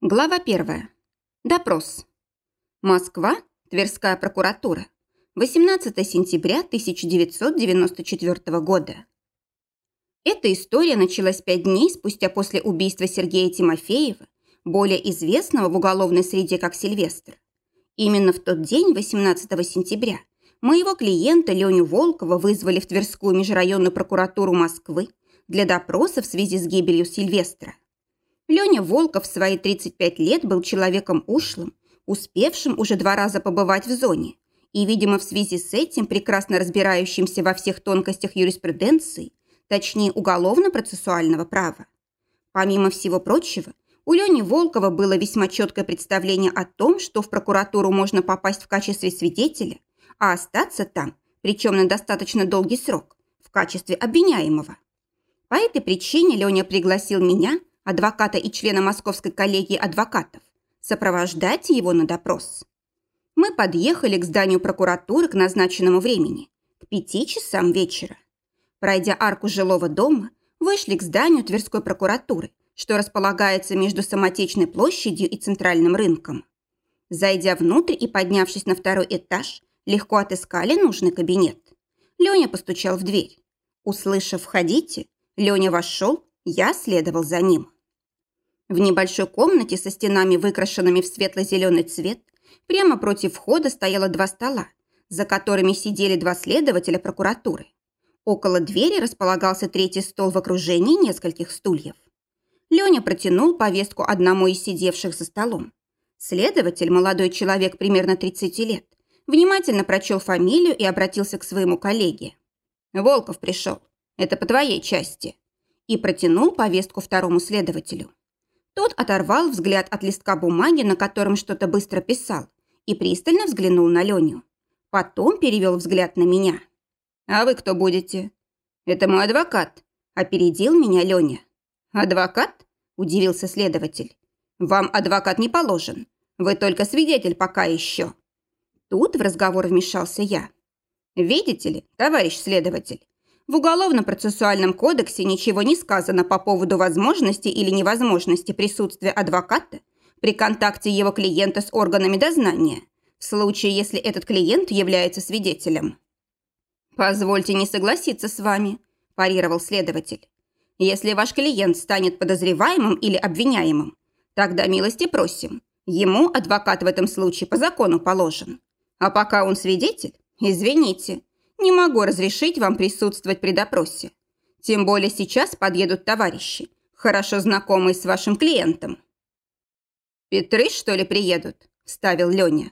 Глава первая. Допрос. Москва. Тверская прокуратура. 18 сентября 1994 года. Эта история началась пять дней спустя после убийства Сергея Тимофеева, более известного в уголовной среде как Сильвестр. Именно в тот день, 18 сентября, моего клиента Леню Волкова вызвали в Тверскую межрайонную прокуратуру Москвы для допроса в связи с гибелью Сильвестра. Леня Волков в свои 35 лет был человеком ушлым, успевшим уже два раза побывать в зоне и, видимо, в связи с этим прекрасно разбирающимся во всех тонкостях юриспруденции, точнее уголовно-процессуального права. Помимо всего прочего, у Лени Волкова было весьма четкое представление о том, что в прокуратуру можно попасть в качестве свидетеля, а остаться там, причем на достаточно долгий срок, в качестве обвиняемого. По этой причине Леня пригласил меня, адвоката и члена Московской коллегии адвокатов, сопровождать его на допрос. Мы подъехали к зданию прокуратуры к назначенному времени, к пяти часам вечера. Пройдя арку жилого дома, вышли к зданию Тверской прокуратуры, что располагается между Самотечной площадью и Центральным рынком. Зайдя внутрь и поднявшись на второй этаж, легко отыскали нужный кабинет. Леня постучал в дверь. Услышав «входите», Леня вошел, я следовал за ним. В небольшой комнате со стенами, выкрашенными в светло-зеленый цвет, прямо против входа стояло два стола, за которыми сидели два следователя прокуратуры. Около двери располагался третий стол в окружении нескольких стульев. Леня протянул повестку одному из сидевших за столом. Следователь, молодой человек примерно 30 лет, внимательно прочел фамилию и обратился к своему коллеге. «Волков пришел. Это по твоей части». И протянул повестку второму следователю. Тот оторвал взгляд от листка бумаги, на котором что-то быстро писал, и пристально взглянул на Леню. Потом перевел взгляд на меня. «А вы кто будете?» «Это мой адвокат», – опередил меня Леня. «Адвокат?» – удивился следователь. «Вам адвокат не положен. Вы только свидетель пока еще». Тут в разговор вмешался я. «Видите ли, товарищ следователь, в Уголовно-процессуальном кодексе ничего не сказано по поводу возможности или невозможности присутствия адвоката при контакте его клиента с органами дознания, в случае, если этот клиент является свидетелем. «Позвольте не согласиться с вами», – парировал следователь. «Если ваш клиент станет подозреваемым или обвиняемым, тогда милости просим. Ему адвокат в этом случае по закону положен. А пока он свидетель, извините, не могу разрешить вам присутствовать при допросе. Тем более сейчас подъедут товарищи, хорошо знакомые с вашим клиентом». «Петры, что ли, приедут?» – вставил Леня.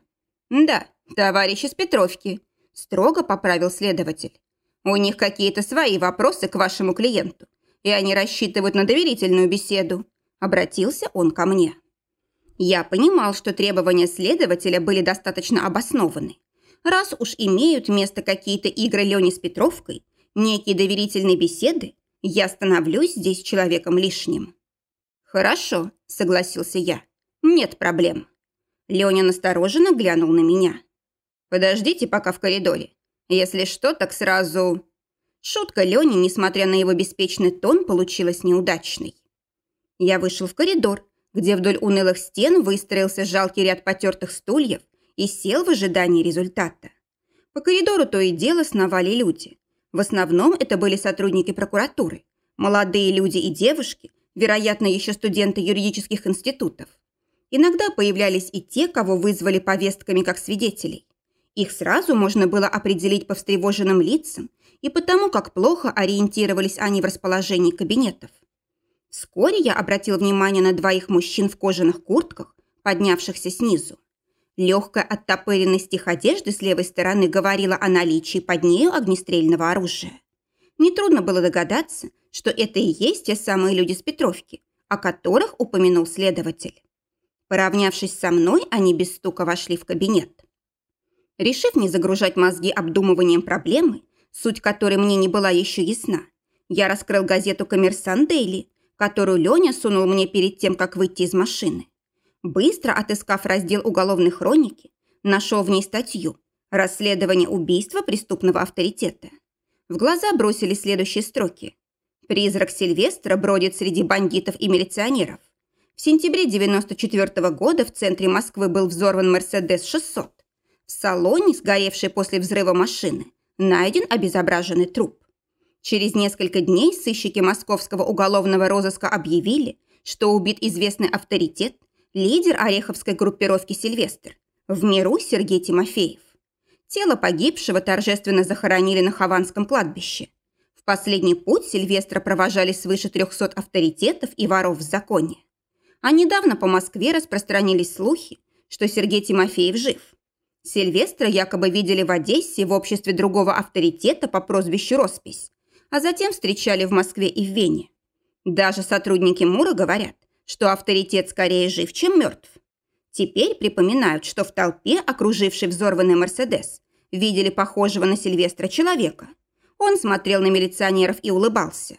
«Да, товарищи с Петровки», – строго поправил следователь. «У них какие-то свои вопросы к вашему клиенту, и они рассчитывают на доверительную беседу», – обратился он ко мне. Я понимал, что требования следователя были достаточно обоснованы. Раз уж имеют место какие-то игры Лени с Петровкой, некие доверительные беседы, я становлюсь здесь человеком лишним. «Хорошо», – согласился я. «Нет проблем». Леня настороженно глянул на меня. «Подождите пока в коридоре. Если что, так сразу...» Шутка Лени, несмотря на его беспечный тон, получилась неудачной. Я вышел в коридор, где вдоль унылых стен выстроился жалкий ряд потертых стульев и сел в ожидании результата. По коридору то и дело сновали люди. В основном это были сотрудники прокуратуры, молодые люди и девушки, вероятно, еще студенты юридических институтов. Иногда появлялись и те, кого вызвали повестками как свидетелей. Их сразу можно было определить по встревоженным лицам и потому, как плохо ориентировались они в расположении кабинетов. Вскоре я обратил внимание на двоих мужчин в кожаных куртках, поднявшихся снизу. Легкая оттопыренность их одежды с левой стороны говорила о наличии под нею огнестрельного оружия. Нетрудно было догадаться, что это и есть те самые люди с Петровки, о которых упомянул следователь. Поравнявшись со мной, они без стука вошли в кабинет. Решив не загружать мозги обдумыванием проблемы, суть которой мне не была еще ясна, я раскрыл газету «Коммерсант Дейли», которую Леня сунул мне перед тем, как выйти из машины. Быстро отыскав раздел уголовной хроники, нашел в ней статью «Расследование убийства преступного авторитета». В глаза бросили следующие строки. «Призрак Сильвестра бродит среди бандитов и милиционеров. В сентябре 94 года в центре Москвы был взорван «Мерседес-600». В салоне, сгоревшей после взрыва машины, найден обезображенный труп. Через несколько дней сыщики московского уголовного розыска объявили, что убит известный авторитет, лидер ореховской группировки «Сильвестр», в миру Сергей Тимофеев. Тело погибшего торжественно захоронили на Хованском кладбище. В последний путь Сильвестра провожали свыше 300 авторитетов и воров в законе. А недавно по Москве распространились слухи, что Сергей Тимофеев жив. Сильвестра якобы видели в Одессе в обществе другого авторитета по прозвищу Роспись, а затем встречали в Москве и в Вене. Даже сотрудники МУРа говорят, что авторитет скорее жив, чем мертв. Теперь припоминают, что в толпе, окружившей взорванный «Мерседес», видели похожего на Сильвестра человека. Он смотрел на милиционеров и улыбался.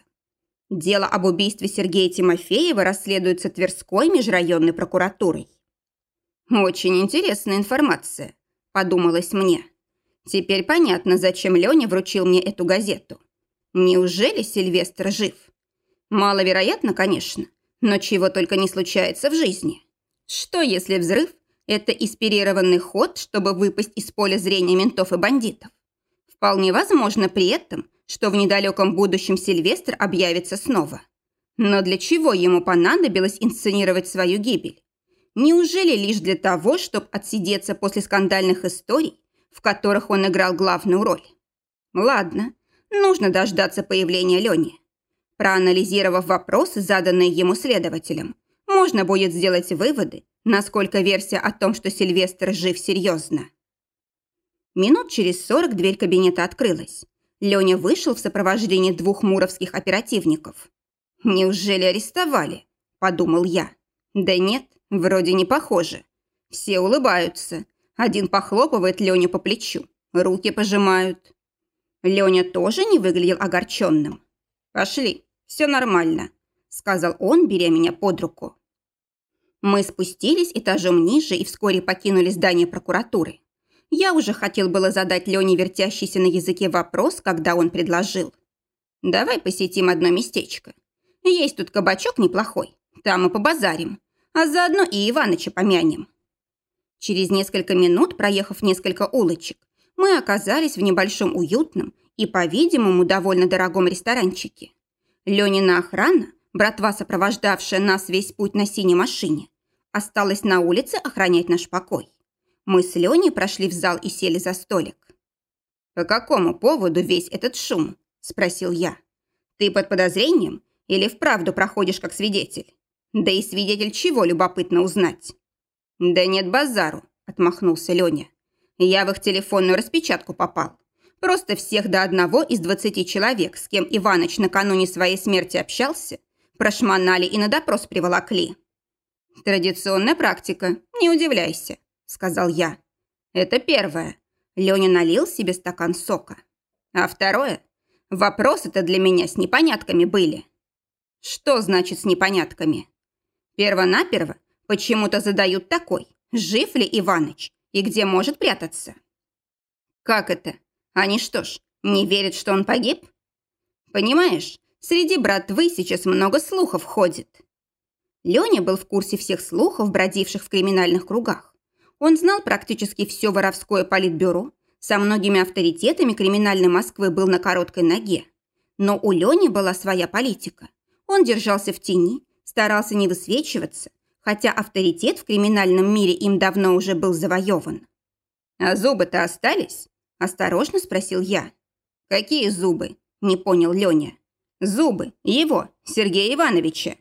Дело об убийстве Сергея Тимофеева расследуется Тверской межрайонной прокуратурой. «Очень интересная информация», – подумалось мне. Теперь понятно, зачем Леня вручил мне эту газету. Неужели Сильвестр жив? Маловероятно, конечно, но чего только не случается в жизни. Что, если взрыв – это инспирированный ход, чтобы выпасть из поля зрения ментов и бандитов? Вполне возможно при этом, что в недалеком будущем Сильвестр объявится снова. Но для чего ему понадобилось инсценировать свою гибель? Неужели лишь для того, чтобы отсидеться после скандальных историй, в которых он играл главную роль? Ладно, нужно дождаться появления Лени. Проанализировав вопросы, заданные ему следователем, можно будет сделать выводы, насколько версия о том, что Сильвестр жив, серьезна. Минут через сорок дверь кабинета открылась. Леня вышел в сопровождении двух муровских оперативников. «Неужели арестовали?» – подумал я. «Да нет, вроде не похоже. Все улыбаются. Один похлопывает Леню по плечу, руки пожимают». Леня тоже не выглядел огорченным. «Пошли, все нормально», – сказал он, беря меня под руку. Мы спустились этажом ниже и вскоре покинули здание прокуратуры. Я уже хотел было задать Лене вертящийся на языке вопрос, когда он предложил. «Давай посетим одно местечко. Есть тут кабачок неплохой, там и побазарим, а заодно и Иваныча помянем». Через несколько минут, проехав несколько улочек, мы оказались в небольшом уютном и, по-видимому, довольно дорогом ресторанчике. Ленина охрана братва, сопровождавшая нас весь путь на синей машине, осталась на улице охранять наш покой. Мы с Леней прошли в зал и сели за столик. «По какому поводу весь этот шум?» – спросил я. «Ты под подозрением или вправду проходишь как свидетель? Да и свидетель чего любопытно узнать?» «Да нет базару», – отмахнулся Леня. «Я в их телефонную распечатку попал. Просто всех до одного из двадцати человек, с кем Иваныч накануне своей смерти общался, Прошмонали и на допрос приволокли. «Традиционная практика, не удивляйся», – сказал я. «Это первое». Леня налил себе стакан сока. «А второе? Вопросы-то для меня с непонятками были». «Что значит с непонятками?» «Первонаперво почему-то задают такой, жив ли Иваныч и где может прятаться». «Как это? Они что ж, не верят, что он погиб?» «Понимаешь, Среди братвы сейчас много слухов ходит. Леня был в курсе всех слухов, бродивших в криминальных кругах. Он знал практически все воровское политбюро, со многими авторитетами криминальной Москвы был на короткой ноге. Но у Лени была своя политика. Он держался в тени, старался не высвечиваться, хотя авторитет в криминальном мире им давно уже был завоеван. «А зубы-то остались?» – осторожно спросил я. «Какие зубы?» – не понял Леня. Зубы его, Сергея Ивановича.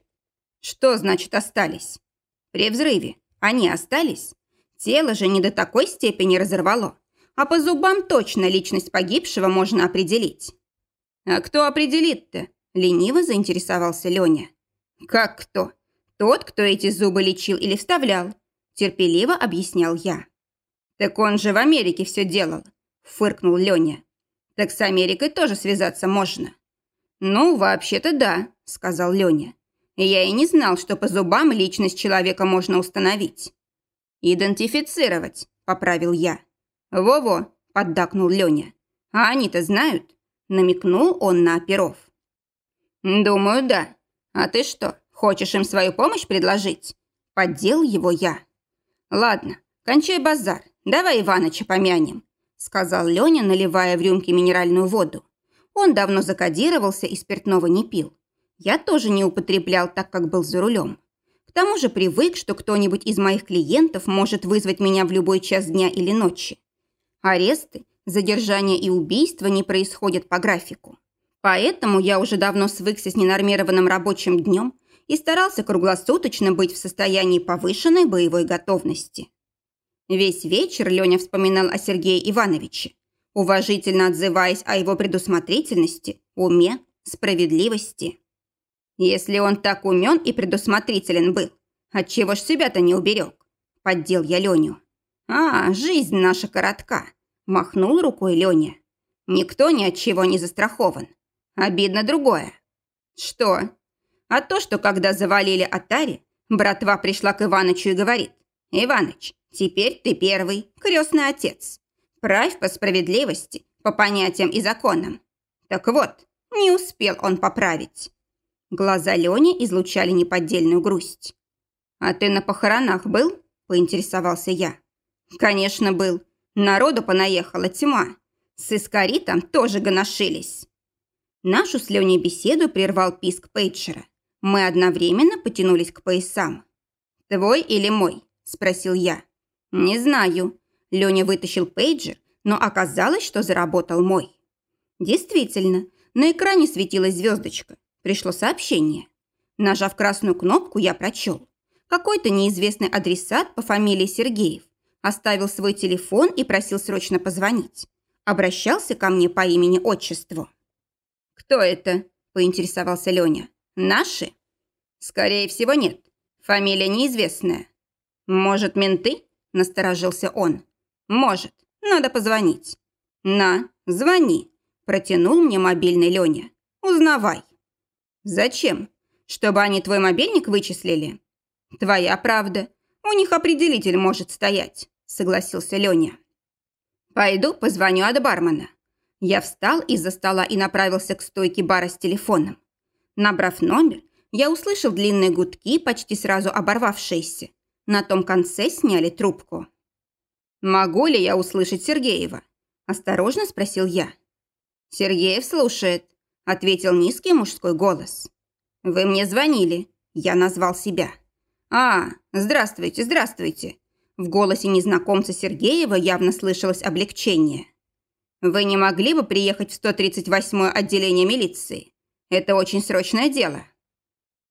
Что значит остались? При взрыве они остались? Тело же не до такой степени разорвало. А по зубам точно личность погибшего можно определить. А кто определит-то? Лениво заинтересовался Леня. Как кто? Тот, кто эти зубы лечил или вставлял. Терпеливо объяснял я. Так он же в Америке все делал. Фыркнул Леня. Так с Америкой тоже связаться можно. «Ну, вообще-то да», – сказал Леня. «Я и не знал, что по зубам личность человека можно установить». «Идентифицировать», – поправил я. «Во-во», – поддакнул Леня. «А они-то знают?» – намекнул он на оперов. «Думаю, да. А ты что, Хочешь им свою помощь предложить? Поддел его я. Ладно, кончай базар. Давай Иваныча помянем, сказал Леня, наливая в рюмки минеральную воду. Он давно закодировался и спиртного не пил. Я тоже не употреблял, так как был за рулем. К тому же привык, что кто-нибудь из моих клиентов может вызвать меня в любой час дня или ночи. Аресты, задержания и убийства не происходят по графику. Поэтому я уже давно свыкся с ненормированным рабочим днем и старался круглосуточно быть в состоянии повышенной боевой готовности. Весь вечер Леня вспоминал о Сергее Ивановиче, уважительно отзываясь о его предусмотрительности, уме, справедливости. Если он так умен и предусмотрителен был, отчего ж себя-то не уберег? Поддел я Леню. А, жизнь наша коротка. Махнул рукой Леня. Никто ни от чего не застрахован. Обидно другое. Что? А то, что когда завалили Атари, братва пришла к Иванычу и говорит, «Иваныч, теперь ты первый, крестный отец. Правь по справедливости, по понятиям и законам». Так вот, не успел он поправить. Глаза Лени излучали неподдельную грусть. «А ты на похоронах был?» – поинтересовался я. «Конечно, был. Народу понаехала тьма. С Искаритом тоже гоношились». Нашу с Леней беседу прервал писк Пейджера. Мы одновременно потянулись к поясам. «Твой или мой?» – спросил я. «Не знаю». Леня вытащил пейджер, но оказалось, что заработал мой. Действительно, на экране светилась звездочка. Пришло сообщение. Нажав красную кнопку, я прочел. Какой-то неизвестный адресат по фамилии Сергеев оставил свой телефон и просил срочно позвонить. Обращался ко мне по имени-отчеству. «Кто это?» – поинтересовался Леня. «Наши?» «Скорее всего, нет. Фамилия неизвестная». «Может, менты?» – насторожился он. «Может. Надо позвонить». «На, звони», – протянул мне мобильный Леня. «Узнавай». «Зачем? Чтобы они твой мобильник вычислили?» «Твоя правда. У них определитель может стоять», – согласился Леня. «Пойду позвоню от бармена». Я встал из-за стола и направился к стойке бара с телефоном. Набрав номер, я услышал длинные гудки, почти сразу оборвавшиеся. На том конце сняли трубку. «Могу ли я услышать Сергеева?» – осторожно спросил я. «Сергеев слушает», – ответил низкий мужской голос. «Вы мне звонили», – я назвал себя. «А, здравствуйте, здравствуйте». В голосе незнакомца Сергеева явно слышалось облегчение. «Вы не могли бы приехать в 138-е отделение милиции? Это очень срочное дело».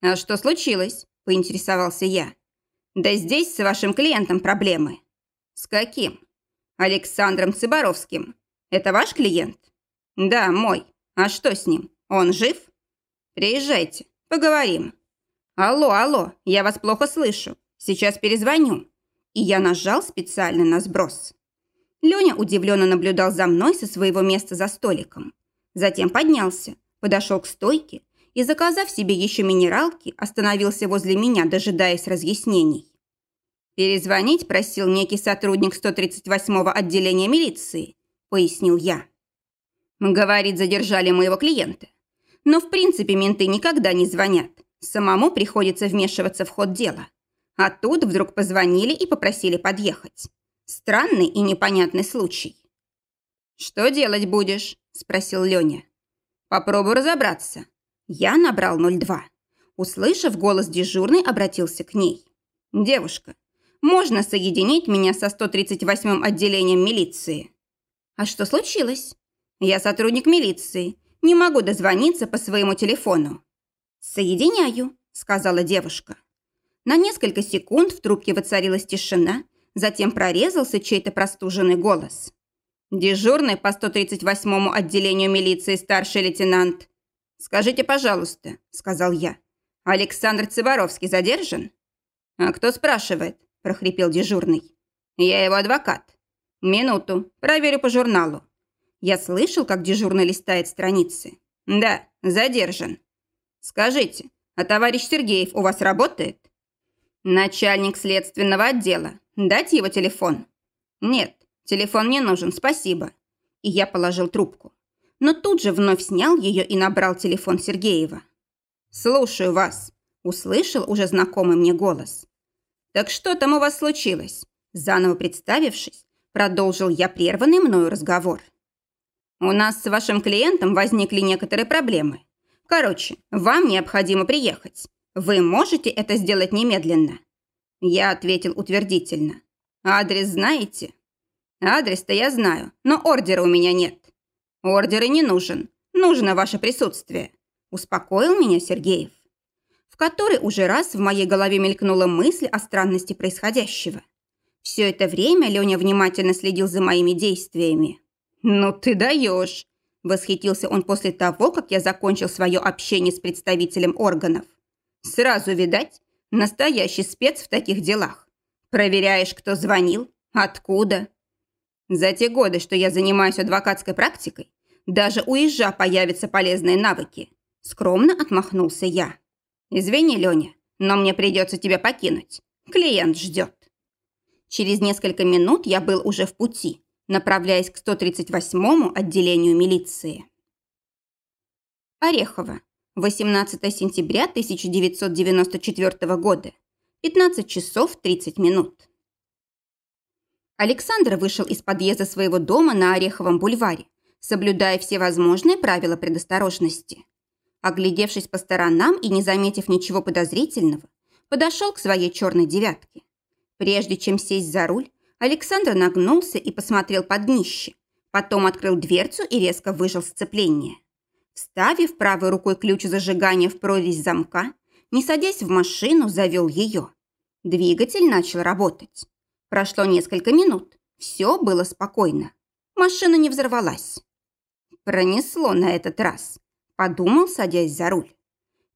«А что случилось?» – поинтересовался я. «Да здесь с вашим клиентом проблемы». «С каким?» «Александром Цыборовским. Это ваш клиент?» «Да, мой. А что с ним? Он жив?» «Приезжайте, поговорим». «Алло, алло, я вас плохо слышу. Сейчас перезвоню». И я нажал специально на сброс. Леня удивленно наблюдал за мной со своего места за столиком. Затем поднялся, подошел к стойке и, заказав себе еще минералки, остановился возле меня, дожидаясь разъяснений. «Перезвонить просил некий сотрудник 138-го отделения милиции», – пояснил я. «Говорит, задержали моего клиента. Но в принципе менты никогда не звонят. Самому приходится вмешиваться в ход дела. А тут вдруг позвонили и попросили подъехать. Странный и непонятный случай. «Что делать будешь?» – спросил Леня. «Попробую разобраться». Я набрал 02. Услышав голос дежурный, обратился к ней. «Девушка, можно соединить меня со 138-м отделением милиции?» «А что случилось?» «Я сотрудник милиции. Не могу дозвониться по своему телефону». «Соединяю», – сказала девушка. На несколько секунд в трубке воцарилась тишина – Затем прорезался чей-то простуженный голос. «Дежурный по 138-му отделению милиции старший лейтенант. Скажите, пожалуйста», – сказал я. «Александр Цыборовский задержан?» «А кто спрашивает?» – прохрипел дежурный. «Я его адвокат». «Минуту, проверю по журналу». Я слышал, как дежурный листает страницы. «Да, задержан». «Скажите, а товарищ Сергеев у вас работает?» «Начальник следственного отдела. Дать его телефон?» «Нет, телефон не нужен, спасибо». И я положил трубку. Но тут же вновь снял ее и набрал телефон Сергеева. «Слушаю вас», – Услышал уже знакомый мне голос. «Так что там у вас случилось?» Заново представившись, продолжил я прерванный мною разговор. «У нас с вашим клиентом возникли некоторые проблемы. Короче, вам необходимо приехать. Вы можете это сделать немедленно?» Я ответил утвердительно. «Адрес знаете?» «Адрес-то я знаю, но ордера у меня нет». «Ордер и не нужен. Нужно ваше присутствие», – успокоил меня Сергеев. В который уже раз в моей голове мелькнула мысль о странности происходящего. Все это время Леня внимательно следил за моими действиями. «Ну ты даешь!» – восхитился он после того, как я закончил свое общение с представителем органов. «Сразу, видать, настоящий спец в таких делах. Проверяешь, кто звонил, откуда. За те годы, что я занимаюсь адвокатской практикой, даже у ежа появятся полезные навыки. Скромно отмахнулся я. Извини, Леня, но мне придется тебя покинуть. Клиент ждет. Через несколько минут я был уже в пути, направляясь к 138-му отделению милиции. Орехово. 18 сентября 1994 года. 15 часов 30 минут. Александр вышел из подъезда своего дома на Ореховом бульваре соблюдая все возможные правила предосторожности. Оглядевшись по сторонам и не заметив ничего подозрительного, подошел к своей черной девятке. Прежде чем сесть за руль, Александр нагнулся и посмотрел под днище, потом открыл дверцу и резко выжал сцепление. Вставив правой рукой ключ зажигания в прорезь замка, не садясь в машину, завел ее. Двигатель начал работать. Прошло несколько минут. Все было спокойно. Машина не взорвалась. Пронесло на этот раз. Подумал, садясь за руль.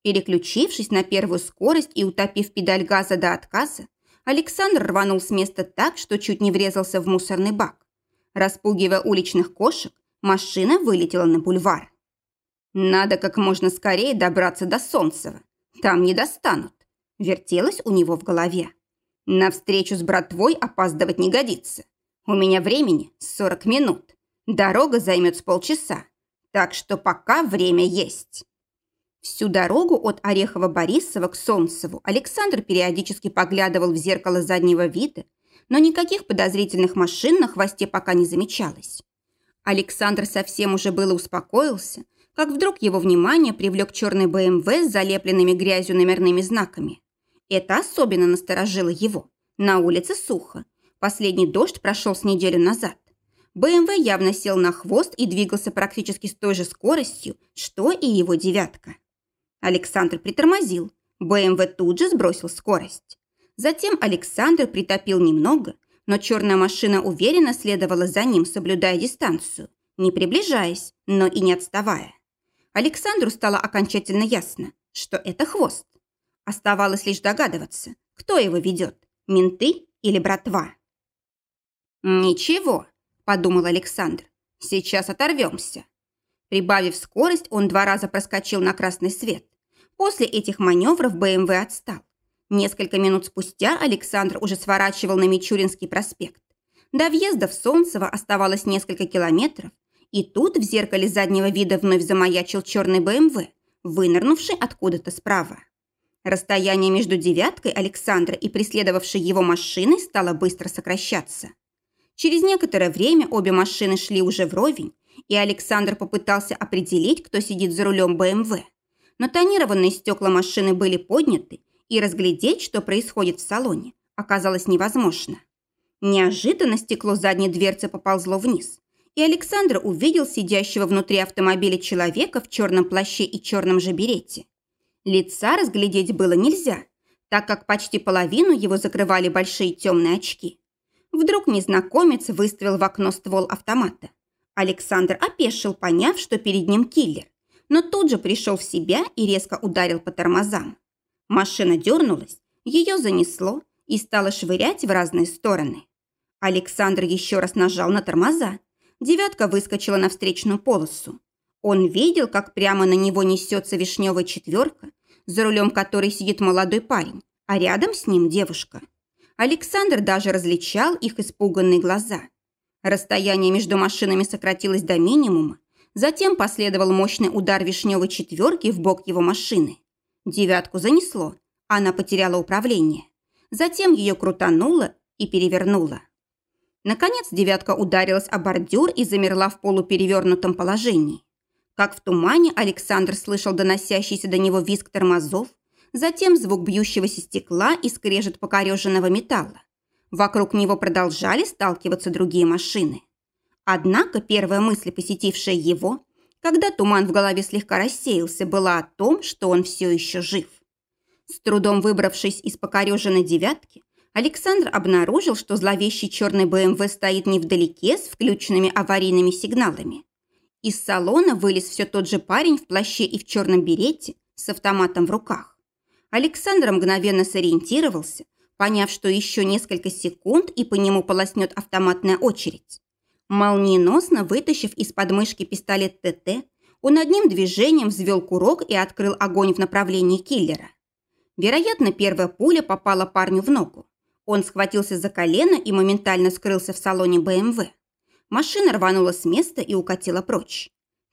Переключившись на первую скорость и утопив педаль газа до отказа, Александр рванул с места так, что чуть не врезался в мусорный бак. Распугивая уличных кошек, машина вылетела на бульвар. «Надо как можно скорее добраться до Солнцева. Там не достанут», – вертелось у него в голове. «На встречу с братвой опаздывать не годится. У меня времени 40 минут. Дорога займет с полчаса, так что пока время есть. Всю дорогу от Орехова-Борисова к Солнцеву Александр периодически поглядывал в зеркало заднего вида, но никаких подозрительных машин на хвосте пока не замечалось. Александр совсем уже было успокоился, как вдруг его внимание привлек черный БМВ с залепленными грязью номерными знаками. Это особенно насторожило его. На улице сухо. Последний дождь прошел с неделю назад. БМВ явно сел на хвост и двигался практически с той же скоростью, что и его девятка. Александр притормозил. БМВ тут же сбросил скорость. Затем Александр притопил немного, но черная машина уверенно следовала за ним, соблюдая дистанцию, не приближаясь, но и не отставая. Александру стало окончательно ясно, что это хвост. Оставалось лишь догадываться, кто его ведет – менты или братва. «Ничего», подумал Александр. Сейчас оторвемся. Прибавив скорость, он два раза проскочил на красный свет. После этих маневров БМВ отстал. Несколько минут спустя Александр уже сворачивал на Мичуринский проспект. До въезда в Солнцево оставалось несколько километров, и тут в зеркале заднего вида вновь замаячил черный БМВ, вынырнувший откуда-то справа. Расстояние между девяткой Александра и преследовавшей его машиной стало быстро сокращаться. Через некоторое время обе машины шли уже вровень, и Александр попытался определить, кто сидит за рулем БМВ. Но тонированные стекла машины были подняты, и разглядеть, что происходит в салоне, оказалось невозможно. Неожиданно стекло задней дверцы поползло вниз, и Александр увидел сидящего внутри автомобиля человека в черном плаще и черном же берете. Лица разглядеть было нельзя, так как почти половину его закрывали большие темные очки. Вдруг незнакомец выставил в окно ствол автомата. Александр опешил, поняв, что перед ним киллер, но тут же пришел в себя и резко ударил по тормозам. Машина дернулась, ее занесло и стало швырять в разные стороны. Александр еще раз нажал на тормоза. Девятка выскочила на встречную полосу. Он видел, как прямо на него несется вишневая четверка, за рулем которой сидит молодой парень, а рядом с ним девушка. Александр даже различал их испуганные глаза. Расстояние между машинами сократилось до минимума, затем последовал мощный удар вишневой четверки в бок его машины. Девятку занесло. Она потеряла управление. Затем ее крутануло и перевернуло. Наконец девятка ударилась о бордюр и замерла в полуперевернутом положении. Как в тумане Александр слышал доносящийся до него визг тормозов, затем звук бьющегося стекла и скрежет покореженного металла. Вокруг него продолжали сталкиваться другие машины. Однако первая мысль, посетившая его, когда туман в голове слегка рассеялся, была о том, что он все еще жив. С трудом выбравшись из покореженной девятки, Александр обнаружил, что зловещий черный БМВ стоит невдалеке с включенными аварийными сигналами. Из салона вылез все тот же парень в плаще и в черном берете с автоматом в руках. Александр мгновенно сориентировался, поняв, что еще несколько секунд и по нему полоснет автоматная очередь. Молниеносно вытащив из подмышки пистолет ТТ, он одним движением взвел курок и открыл огонь в направлении киллера. Вероятно, первая пуля попала парню в ногу. Он схватился за колено и моментально скрылся в салоне БМВ. Машина рванула с места и укатила прочь.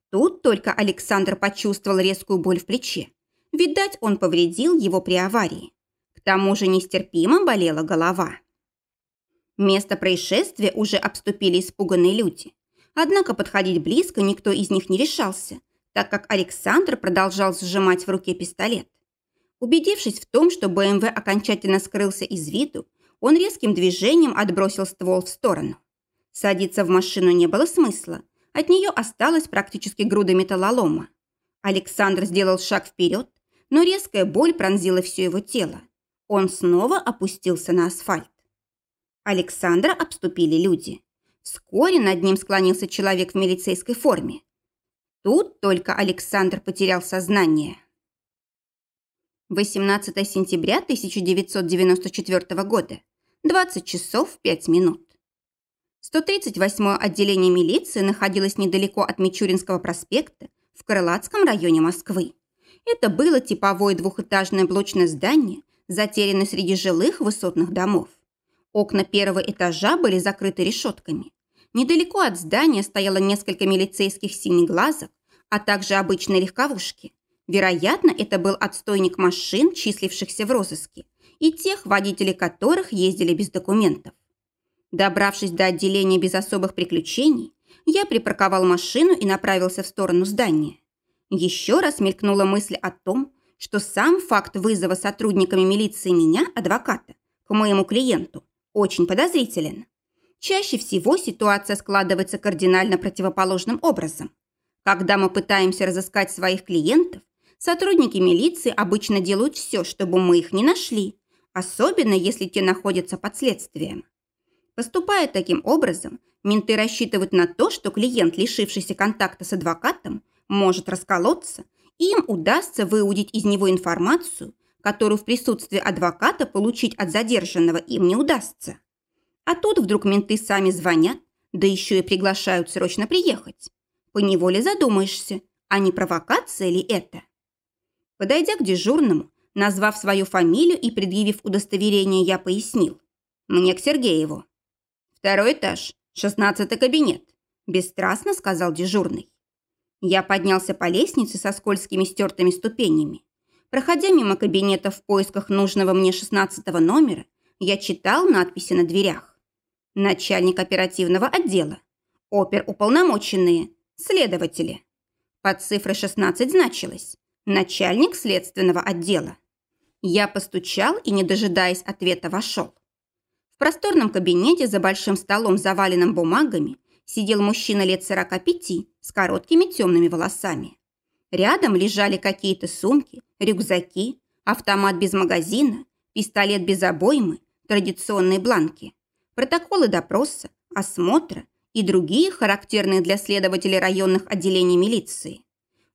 Тут только Александр почувствовал резкую боль в плече. Видать, он повредил его при аварии. К тому же нестерпимо болела голова. Место происшествия уже обступили испуганные люди. Однако подходить близко никто из них не решался, так как Александр продолжал сжимать в руке пистолет. Убедившись в том, что БМВ окончательно скрылся из виду, он резким движением отбросил ствол в сторону. Садиться в машину не было смысла. От нее осталась практически груда металлолома. Александр сделал шаг вперед, но резкая боль пронзила все его тело. Он снова опустился на асфальт. Александра обступили люди. Вскоре над ним склонился человек в милицейской форме. Тут только Александр потерял сознание. 18 сентября 1994 года. 20 часов 5 минут. 138-е отделение милиции находилось недалеко от Мичуринского проспекта в Крылатском районе Москвы. Это было типовое двухэтажное блочное здание, затерянное среди жилых высотных домов. Окна первого этажа были закрыты решетками. Недалеко от здания стояло несколько милицейских синеглазок, а также обычные легковушки. Вероятно, это был отстойник машин, числившихся в розыске, и тех, водители которых ездили без документов. Добравшись до отделения без особых приключений, я припарковал машину и направился в сторону здания. Еще раз мелькнула мысль о том, что сам факт вызова сотрудниками милиции меня, адвоката, к моему клиенту, очень подозрителен. Чаще всего ситуация складывается кардинально противоположным образом. Когда мы пытаемся разыскать своих клиентов, сотрудники милиции обычно делают все, чтобы мы их не нашли, особенно если те находятся под следствием. Поступая таким образом, менты рассчитывают на то, что клиент, лишившийся контакта с адвокатом, может расколоться, и им удастся выудить из него информацию, которую в присутствии адвоката получить от задержанного им не удастся. А тут вдруг менты сами звонят, да еще и приглашают срочно приехать. Поневоле задумаешься, а не провокация ли это? Подойдя к дежурному, назвав свою фамилию и предъявив удостоверение, я пояснил. Мне к Сергееву. Второй этаж, шестнадцатый кабинет, бесстрастно сказал дежурный. Я поднялся по лестнице со скользкими стертыми ступенями. Проходя мимо кабинета в поисках нужного мне 16 номера, я читал надписи на дверях. Начальник оперативного отдела, оперуполномоченные, следователи. Под цифрой 16 значилось начальник следственного отдела. Я постучал и, не дожидаясь ответа, вошел. В просторном кабинете за большим столом, заваленным бумагами, сидел мужчина лет 45 с короткими темными волосами. Рядом лежали какие-то сумки, рюкзаки, автомат без магазина, пистолет без обоймы, традиционные бланки, протоколы допроса, осмотра и другие характерные для следователей районных отделений милиции.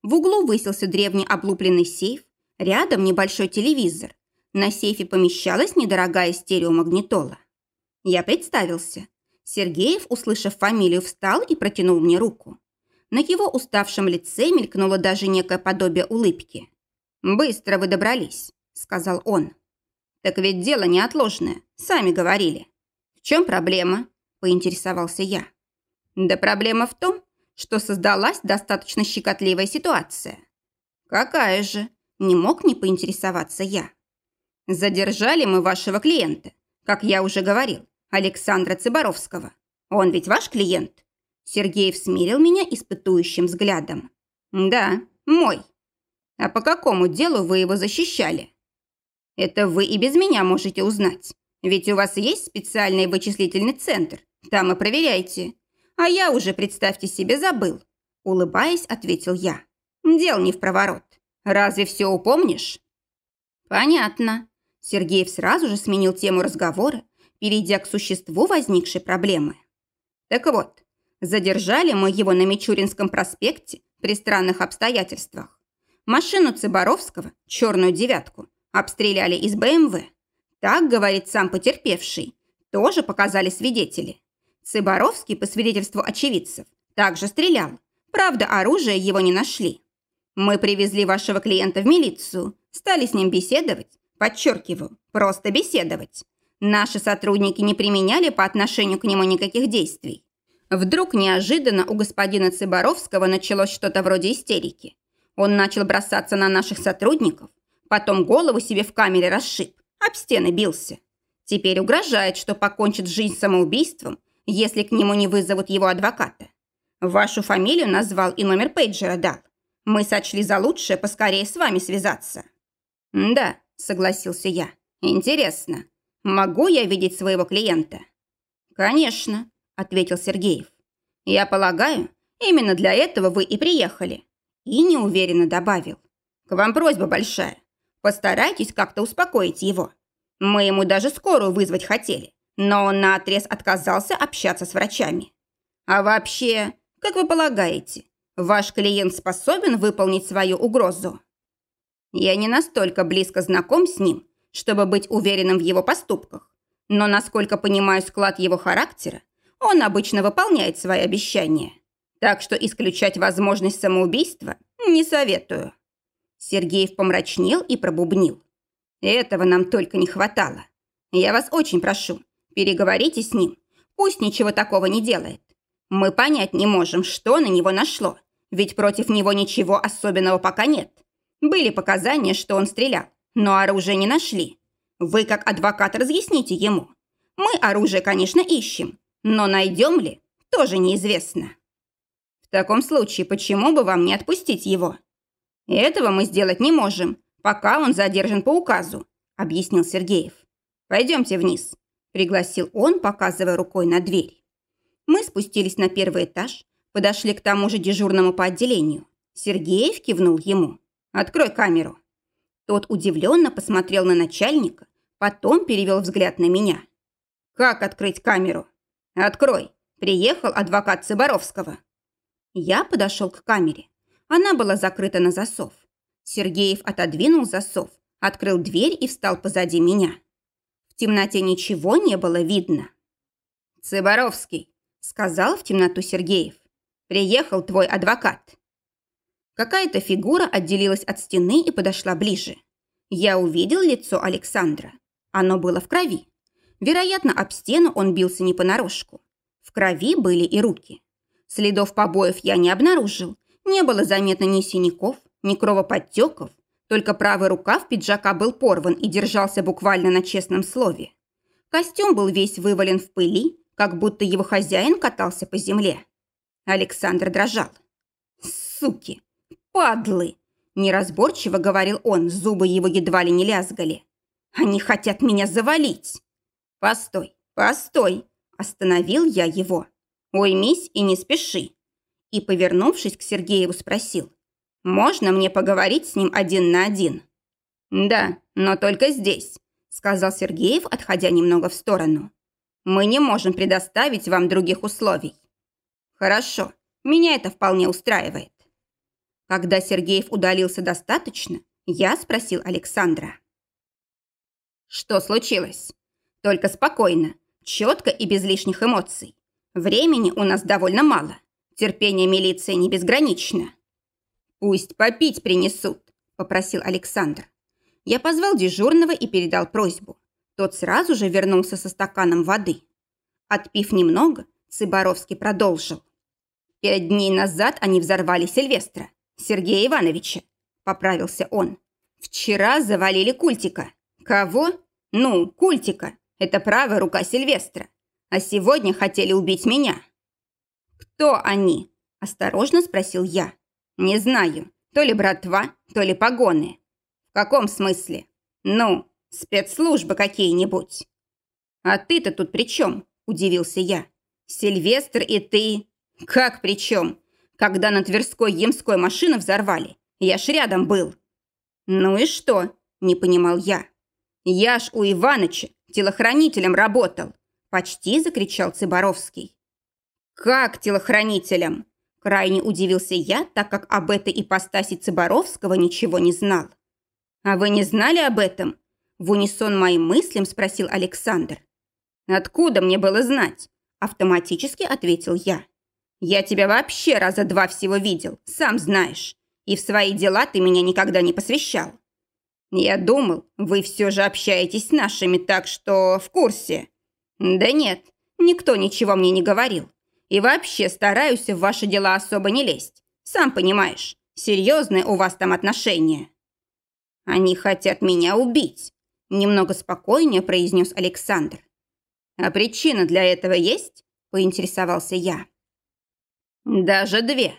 В углу высился древний облупленный сейф, рядом небольшой телевизор. На сейфе помещалась недорогая стереомагнитола. Я представился. Сергеев, услышав фамилию, встал и протянул мне руку. На его уставшем лице мелькнуло даже некое подобие улыбки. «Быстро вы добрались», — сказал он. «Так ведь дело неотложное, сами говорили». «В чем проблема?» – поинтересовался я. «Да проблема в том, что создалась достаточно щекотливая ситуация». «Какая же?» – Не мог не поинтересоваться я. Задержали мы вашего клиента, как я уже говорил, Александра Цыборовского. Он ведь ваш клиент? Сергеев смирил меня испытующим взглядом. Да, мой. А по какому делу вы его защищали? Это вы и без меня можете узнать. Ведь у вас есть специальный вычислительный центр. Там и проверяйте. А я уже, представьте себе, забыл. Улыбаясь, ответил я. Дел не в проворот. Разве все упомнишь? Понятно. Сергеев сразу же сменил тему разговора, перейдя к существу возникшей проблемы. Так вот, задержали мы его на Мичуринском проспекте при странных обстоятельствах. Машину Цыборовского, черную девятку, обстреляли из БМВ. Так, говорит сам потерпевший, тоже показали свидетели. Цыборовский, по свидетельству очевидцев, также стрелял. Правда, оружие его не нашли. Мы привезли вашего клиента в милицию, стали с ним беседовать. Подчеркиваю, просто беседовать. Наши сотрудники не применяли по отношению к нему никаких действий. Вдруг неожиданно у господина Цыборовского началось что-то вроде истерики. Он начал бросаться на наших сотрудников, потом голову себе в камере расшиб, об стены бился. Теперь угрожает, что покончит жизнь самоубийством, если к нему не вызовут его адвоката. Вашу фамилию назвал и номер пейджера дал. Мы сочли за лучшее поскорее с вами связаться». «Да», — согласился я. «Интересно. Могу я видеть своего клиента?» «Конечно», — ответил Сергеев. «Я полагаю, именно для этого вы и приехали». И неуверенно добавил. «К вам просьба большая. Постарайтесь как-то успокоить его. Мы ему даже скорую вызвать хотели, но он наотрез отказался общаться с врачами. А вообще, как вы полагаете, ваш клиент способен выполнить свою угрозу? Я не настолько близко знаком с ним, чтобы быть уверенным в его поступках, но, насколько понимаю склад его характера, он обычно выполняет свои обещания. Так что исключать возможность самоубийства не советую. Сергеев помрачнел и пробубнил. Этого нам только не хватало. Я вас очень прошу, переговорите с ним. Пусть ничего такого не делает. Мы понять не можем, что на него нашло, ведь против него ничего особенного пока нет. Были показания, что он стрелял, но оружие не нашли. Вы, как адвокат, разъясните ему. Мы оружие, конечно, ищем, но найдем ли, тоже неизвестно. В таком случае, почему бы вам не отпустить его? «Этого мы сделать не можем, пока он задержан по указу», – объяснил Сергеев. «Пойдемте вниз», – пригласил он, показывая рукой на дверь. Мы спустились на первый этаж, подошли к тому же дежурному по отделению. Сергеев кивнул ему. «Открой камеру». Тот удивленно посмотрел на начальника, потом перевел взгляд на меня. «Как открыть камеру?» «Открой. Приехал адвокат Цыборовского». Я подошел к камере. Она была закрыта на засов. Сергеев отодвинул засов, открыл дверь и встал позади меня. В темноте ничего не было видно. «Цыборовский», — сказал в темноту Сергеев, — «приехал твой адвокат». Какая-то фигура отделилась от стены и подошла ближе. Я увидел лицо Александра. Оно было в крови. Вероятно, об стену он бился не понарошку. В крови были и руки. Следов побоев я не обнаружил, не было заметно ни синяков, ни кровоподтеков, только правый рукав пиджака был порван и держался буквально на честном слове. Костюм был весь вывален в пыли, как будто его хозяин катался по земле. Александр дрожал. «Суки! Падлы!» Неразборчиво говорил он, зубы его едва ли не лязгали. «Они хотят меня завалить!» «Постой, постой!» Остановил я его. «Уймись и не спеши и, повернувшись к Сергееву, спросил. «Можно мне поговорить с ним один на один?» «Да, но только здесь», – сказал Сергеев, отходя немного в сторону. «Мы не можем предоставить вам других условий». «Хорошо, меня это вполне устраивает». Когда Сергеев удалился достаточно, я спросил Александра. «Что случилось?» «Только спокойно, четко и без лишних эмоций. Времени у нас довольно мало. Терпение милиции не безгранично. «Пусть попить принесут», – попросил Александр. Я позвал дежурного и передал просьбу. Тот сразу же вернулся со стаканом воды. Отпив немного, Цыборовский продолжил. «Пять дней назад они взорвали Сильвестра, Сергея Ивановича», – поправился он. Вчера завалили Культика. Кого? Ну, Культика. Это правая рука Сильвестра. А сегодня хотели убить меня. Кто они? Осторожно спросил я. Не знаю. То ли братва, то ли погоны. В каком смысле? Ну, спецслужбы какие-нибудь. А ты-то тут при чем? Удивился я. Сильвестр и ты... Как при чем? Когда на Тверской Емской машину взорвали, я ж рядом был. Ну и что? Не понимал я. Я ж у Иваныча телохранителем работал. Почти закричал Цыборовский. Как телохранителем? Крайне удивился я, так как об этой ипостаси Цыборовского ничего не знал. «А вы не знали об этом?» В унисон моим мыслям спросил Александр. «Откуда мне было знать?» Автоматически ответил я. «Я тебя вообще раза два всего видел, сам знаешь. И в свои дела ты меня никогда не посвящал. Я думал, вы все же общаетесь с нашими, так что в курсе. Да нет, никто ничего мне не говорил. И вообще стараюсь в ваши дела особо не лезть. Сам понимаешь, серьезные у вас там отношения. Они хотят меня убить, немного спокойнее произнес Александр. А причина для этого есть? Поинтересовался я. Даже две.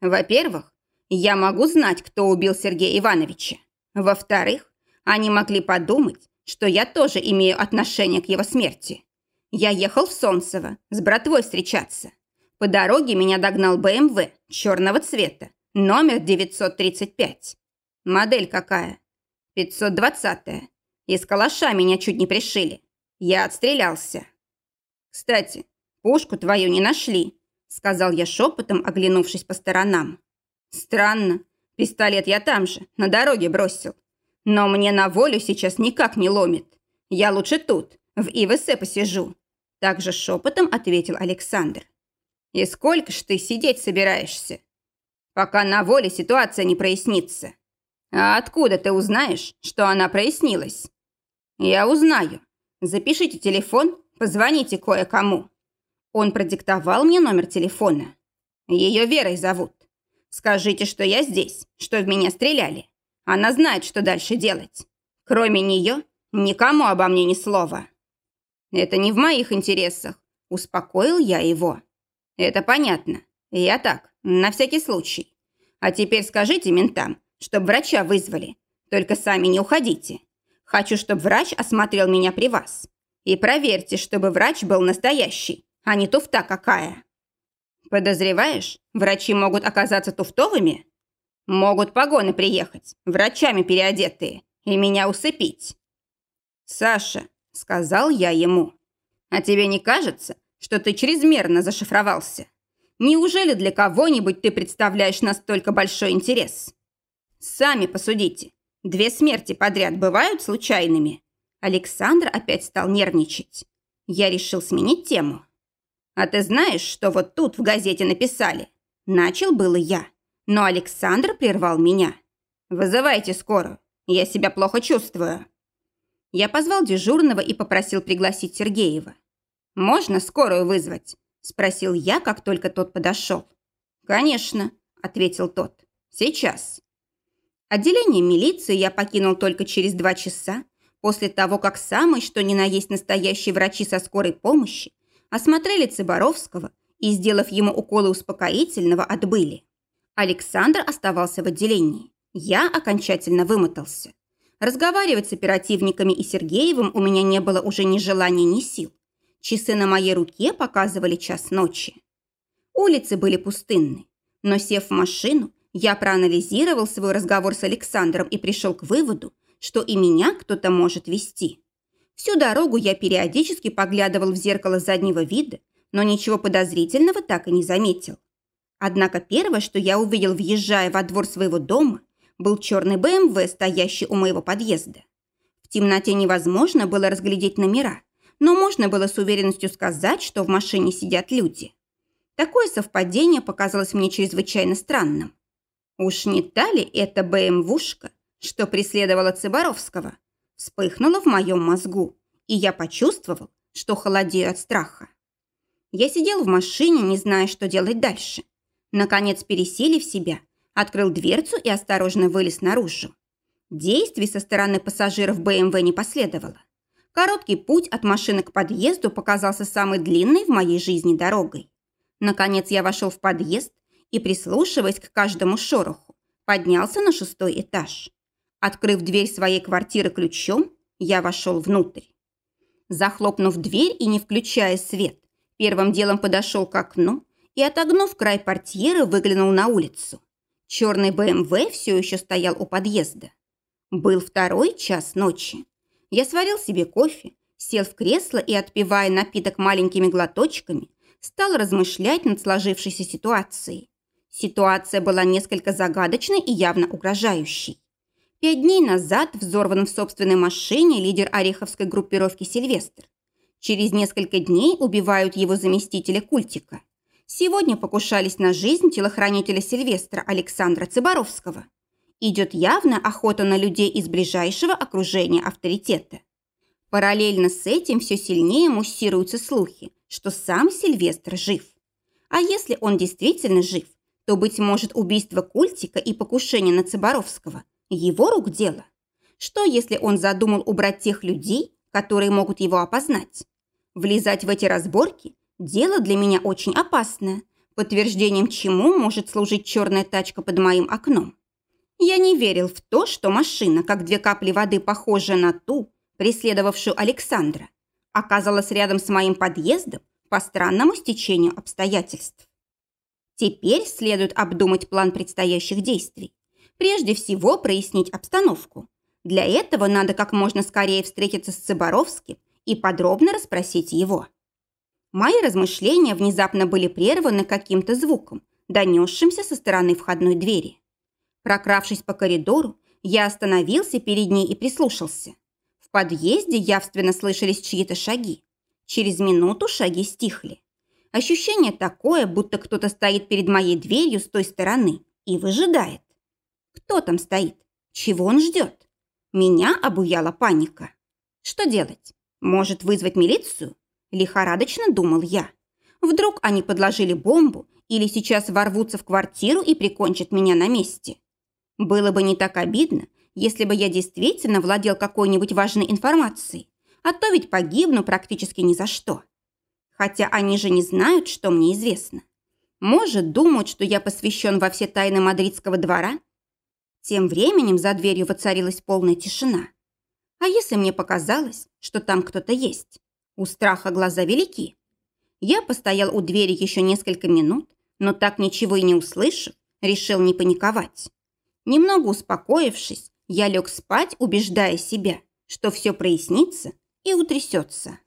Во-первых, я могу знать, кто убил Сергея Ивановича. Во-вторых, они могли подумать, что я тоже имею отношение к его смерти. Я ехал в Солнцево с братвой встречаться. По дороге меня догнал БМВ черного цвета, номер 935. Модель какая? 520-я. Из калаша меня чуть не пришили. Я отстрелялся. Кстати, пушку твою не нашли, сказал я шепотом, оглянувшись по сторонам. Странно. Пистолет я там же, на дороге бросил. Но мне на волю сейчас никак не ломит. Я лучше тут, в ИВС посижу. Также шепотом ответил Александр. И сколько ж ты сидеть собираешься? Пока на воле ситуация не прояснится. А откуда ты узнаешь, что она прояснилась? Я узнаю. Запишите телефон, позвоните кое-кому. Он продиктовал мне номер телефона. Ее Верой зовут. Скажите, что я здесь, что в меня стреляли. Она знает, что дальше делать. Кроме нее, никому обо мне ни слова. Это не в моих интересах. Успокоил я его. Это понятно. Я так, на всякий случай. А теперь скажите ментам, чтобы врача вызвали. Только сами не уходите. Хочу, чтобы врач осмотрел меня при вас. И проверьте, чтобы врач был настоящий, а не туфта какая. Подозреваешь, врачи могут оказаться туфтовыми? Могут погоны приехать, врачами переодетые, и меня усыпить. Саша, сказал я ему, а тебе не кажется, что ты чрезмерно зашифровался? Неужели для кого-нибудь ты представляешь настолько большой интерес? Сами посудите. Две смерти подряд бывают случайными? Александр опять стал нервничать. Я решил сменить тему. «А ты знаешь, что вот тут в газете написали?» Начал было я, но Александр прервал меня. «Вызывайте скорую, я себя плохо чувствую». Я позвал дежурного и попросил пригласить Сергеева. «Можно скорую вызвать?» – спросил я, как только тот подошел. «Конечно», – ответил тот. «Сейчас». Отделение милиции я покинул только через два часа, после того, как самые, что ни на есть настоящие врачи со скорой помощи, осмотрели Цыборовского и, сделав ему уколы успокоительного, отбыли. Александр оставался в отделении. Я окончательно вымотался. Разговаривать с оперативниками и Сергеевым у меня не было уже ни желания, ни сил. Часы на моей руке показывали час ночи. Улицы были пустынны, но, сев в машину, я проанализировал свой разговор с Александром и пришел к выводу, что и меня кто-то может вести. Всю дорогу я периодически поглядывал в зеркало заднего вида, но ничего подозрительного так и не заметил. Однако первое, что я увидел, въезжая во двор своего дома, был черный БМВ, стоящий у моего подъезда. В темноте невозможно было разглядеть номера, но можно было с уверенностью сказать, что в машине сидят люди. Такое совпадение показалось мне чрезвычайно странным. Уж не та ли это БМВушка, что преследовала Цыборовского? Вспыхнуло в моем мозгу, и я почувствовал, что холодею от страха. Я сидел в машине, не зная, что делать дальше. Наконец, пересилив себя, открыл дверцу и осторожно вылез наружу. Действий со стороны пассажиров БМВ не последовало. Короткий путь от машины к подъезду показался самой длинной в моей жизни дорогой. Наконец я вошел в подъезд и, прислушиваясь к каждому шороху, поднялся на шестой этаж. Открыв дверь своей квартиры ключом, я вошел внутрь. Захлопнув дверь и не включая свет, первым делом подошел к окну и, отогнув край портьеры, выглянул на улицу. Черный БМВ все еще стоял у подъезда. Был второй час ночи. Я сварил себе кофе, сел в кресло и, отпивая напиток маленькими глоточками, стал размышлять над сложившейся ситуацией. Ситуация была несколько загадочной и явно угрожающей. Пять дней назад взорван в собственной машине лидер ореховской группировки «Сильвестр». Через несколько дней убивают его заместителя Культика. Сегодня покушались на жизнь телохранителя Сильвестра Александра Цыборовского. Идет явно охота на людей из ближайшего окружения авторитета. Параллельно с этим все сильнее муссируются слухи, что сам Сильвестр жив. А если он действительно жив, то, быть может, убийство Культика и покушение на Цыборовского – его рук дело. Что, если он задумал убрать тех людей, которые могут его опознать? Влезать в эти разборки – дело для меня очень опасное, подтверждением чему может служить черная тачка под моим окном. Я не верил в то, что машина, как две капли воды, похожая на ту, преследовавшую Александра, оказалась рядом с моим подъездом по странному стечению обстоятельств. Теперь следует обдумать план предстоящих действий. Прежде всего прояснить обстановку. Для этого надо как можно скорее встретиться с Цыборовским и подробно расспросить его. Мои размышления внезапно были прерваны каким-то звуком, донесшимся со стороны входной двери. Прокравшись по коридору, я остановился перед ней и прислушался. В подъезде явственно слышались чьи-то шаги. Через минуту шаги стихли. Ощущение такое, будто кто-то стоит перед моей дверью с той стороны и выжидает. Кто там стоит? Чего он ждет? Меня обуяла паника. Что делать? Может вызвать милицию? Лихорадочно думал я. Вдруг они подложили бомбу или сейчас ворвутся в квартиру и прикончат меня на месте. Было бы не так обидно, если бы я действительно владел какой-нибудь важной информацией, а то ведь погибну практически ни за что. Хотя они же не знают, что мне известно. Может, думают, что я посвящен во все тайны мадридского двора? Тем временем за дверью воцарилась полная тишина. А если мне показалось, что там кто-то есть? У страха глаза велики. Я постоял у двери еще несколько минут, но так ничего и не услышав, решил не паниковать. Немного успокоившись, я лег спать, убеждая себя, что все прояснится и утрясется.